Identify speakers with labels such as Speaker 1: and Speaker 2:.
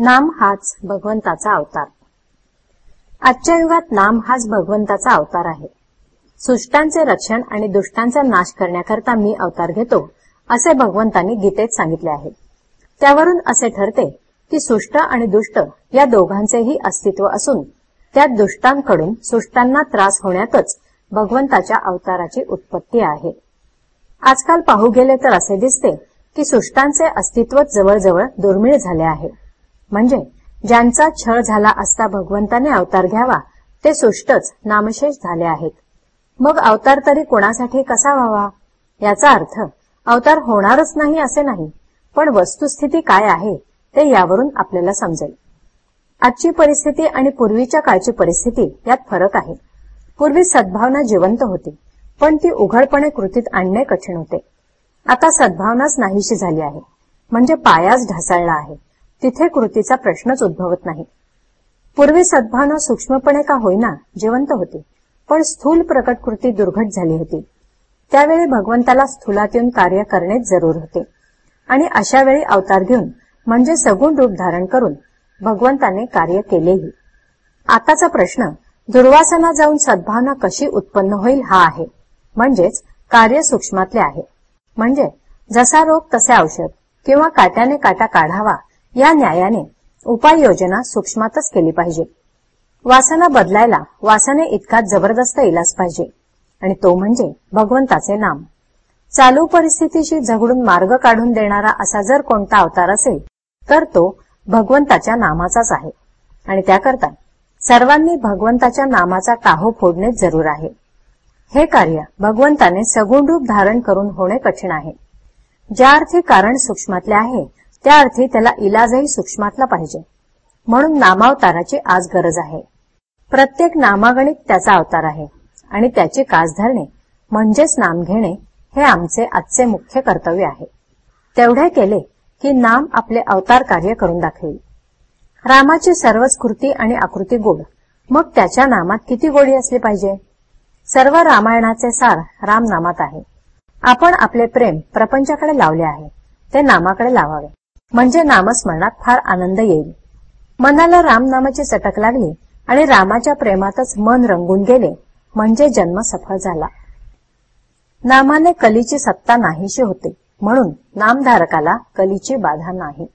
Speaker 1: नाम हाच भगवंताचा अवतार. आजच्या युगात नाम हाच भगवंताचा अवतार आहे. सुष्टांचे रक्षण आणि दुष्टांचा नाश करण्याकरता मी अवतार घेतो असे भगवंतांनी गीतेत सांगितले आहे. त्यावरून असे ठरते की सुष्ट आणि दुष्ट या दोघांचेही अस्तित्व असून त्या दुष्टांकडून सुष्टांना त्रास होण्यातच भगवंताच्या अवताराची उत्पत्ती आहे. आजकाल पाहू गेले तर असे दिसते की सुष्टांचे अस्तित्व जवळजवळ दुर्मिळ झाले आहे. म्हणजे ज्यांचा छळ झाला असता भगवंताने अवतार घ्यावा ते सुष्टच नामशेष झाले आहेत. मग अवतार तरी कोणासाठी कसा व्हावा? याचा अर्थ अवतार होणारच नाही असे नाही पण वस्तुस्थिती काय आहे ते यावरून आपल्याला समजेल. आजची परिस्थिती आणि पूर्वीच्या काळची परिस्थिती यात फरक आहे. पूर्वी सद्भावना जिवंत होती पण ती उघडपणे कृतीत आणणे कठीण होते. आता सद्भावनाच नाहीशी झाली आहे म्हणजे पायाच ढासळला आहे. तिथे कृतीचा प्रश्नच उद्भवत नाही. पूर्वी सद्भावना सूक्ष्मपणे का होईना जिवंत होती पण स्थूल प्रकट कृती दुर्घट झाली होती. त्यावेळी भगवंताला स्थूलात येऊन कार्य करणेच जरूर होते. आणि अशा वेळी अवतार घेऊन म्हणजे सगुण रूप धारण करून भगवंताने कार्य केलेही. आताचा प्रश्न दुर्वासना जाऊन सद्भावना कशी उत्पन्न होईल हा आहे. म्हणजेच कार्य सूक्ष्मातले आहे. म्हणजे जसा रोग तसे औषध किंवा काट्याने काटा काढावा या न्यायाने उपाययोजना सूक्ष्मातच केली पाहिजे. वासना बदलायला वासने इतका जबरदस्त इलाज पाहिजे. आणि तो म्हणजे भगवंताचे नाम. चालू परिस्थितीशी झगडून मार्ग काढून देणारा असा जर कोणता अवतार असेल तर तो भगवंताच्या नामाचाच आहे. आणि त्याकरता सर्वांनी भगवंताच्या नामाचा टाहो फोडणे जरूर आहे. हे कार्य भगवंताने सगुण रूप धारण करून होणे कठीण आहे. ज्या अर्थी कारण सूक्ष्मातले आहे त्या अर्थी त्याला इलाजही सूक्ष्मातला पाहिजे. म्हणून नामावताराची आज गरज आहे. प्रत्येक नामागणित त्याचा अवतार आहे. आणि त्याची कास धरणे म्हणजेच नाम घेणे हे आमचे आजचे मुख्य कर्तव्य आहे. तेवढे केले की नाम आपले अवतार कार्य करून दाखवेल. रामाची सर्वच कृती आणि आकृती गोड. मग त्याच्या नामात किती गोडी असली पाहिजे? सर्व रामायणाचे सार राम नामात आहे. आपण आपले प्रेम प्रपंचाकडे लावले आहे. ते नामाकडे लावावे. म्हणजे नामस्मरणात फार आनंद येईल. मनाला रामनामाची सटक चटक लागली आणि रामाच्या प्रेमातच मन रंगून गेले म्हणजे जन्म सफळ झाला. नामाने कलीची सत्ता नाहीशी होते म्हणून नामधारकाला कलीची बाधा नाही.